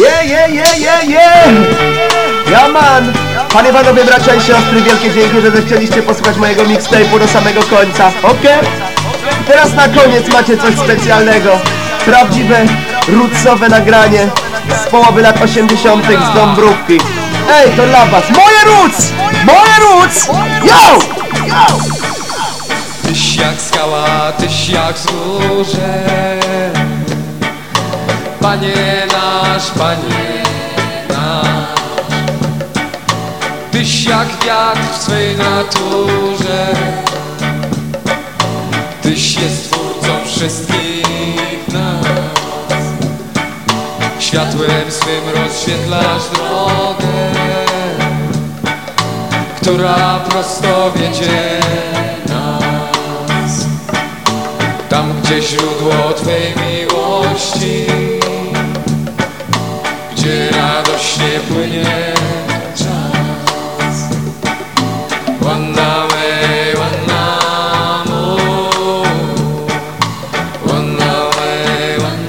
Je, je, je, je, je! Ja man! Panie, panowie, bracia i siostry, wielkie dzięki, że zechcieliście posłuchać mojego mixtape'u do samego końca, okej? Teraz na koniec macie coś specjalnego. Prawdziwe, rootsowe nagranie z połowy lat 80. z Dąbrówki. Ej, to dla was! Moje roots! Moje roots! Yo! Tyś jak skała, tyś jak Panie nasz, Panie nasz Tyś jak wiatr w swej naturze. Tyś jest twórcą wszystkich nas. Światłem swym rozświetlasz drogę Która prosto wiedzie nas. Tam gdzie źródło Twej miłości gdzie radośnie płynie czas. One way, one more. One way, one.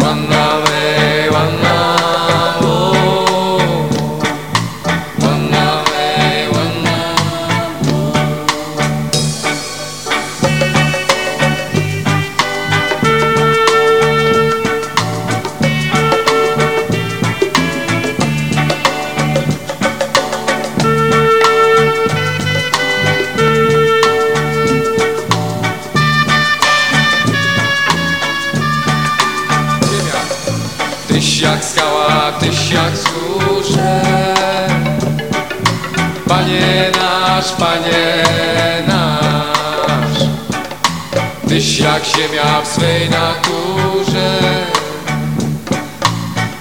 One way. Tyś jak skała, tyś jak wzgórze. Panie nasz, Panie nasz. Tyś jak ziemia w swej naturze.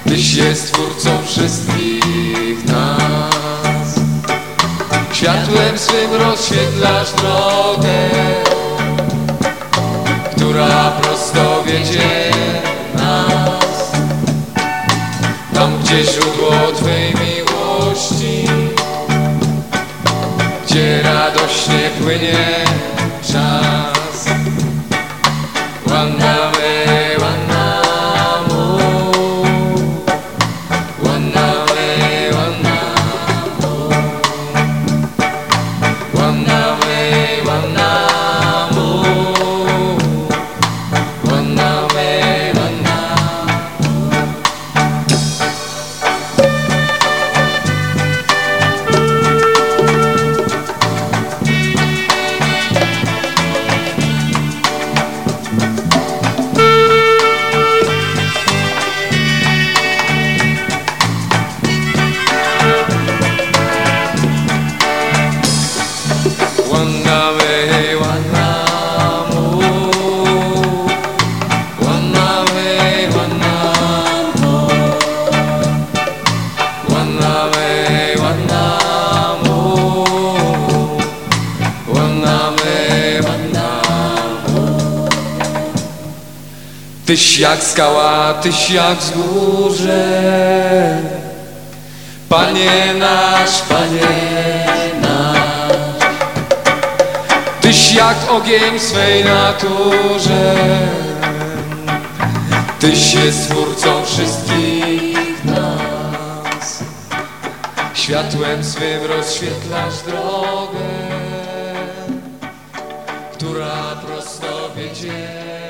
Tyś jest twórcą wszystkich nas. Światłem swym rozświetlasz drogę Która prosto wiedzie gdzie źródło Twej miłości Gdzie radośnie płynie Tyś jak skała, tyś jak wzgórze Panie nasz, Panie nasz. Tyś jak ogień swej naturze. Tyś jest twórcą wszystkich nas. Światłem swym rozświetlasz drogę Która prosto wiedzie